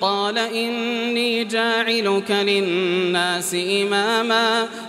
قال إني جاعلك للناس إماما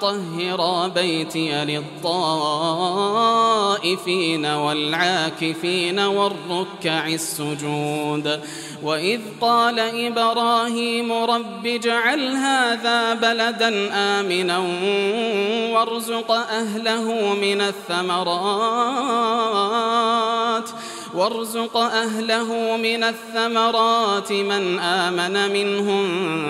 طهرا بيتي للطائفين والعاكفين والركع السجود وإذ قال إبراهيم رب اجعل هذا بلدا آمنا وارزق أهله من الثمرات وارزق أهله من الثمرات من آمن منهم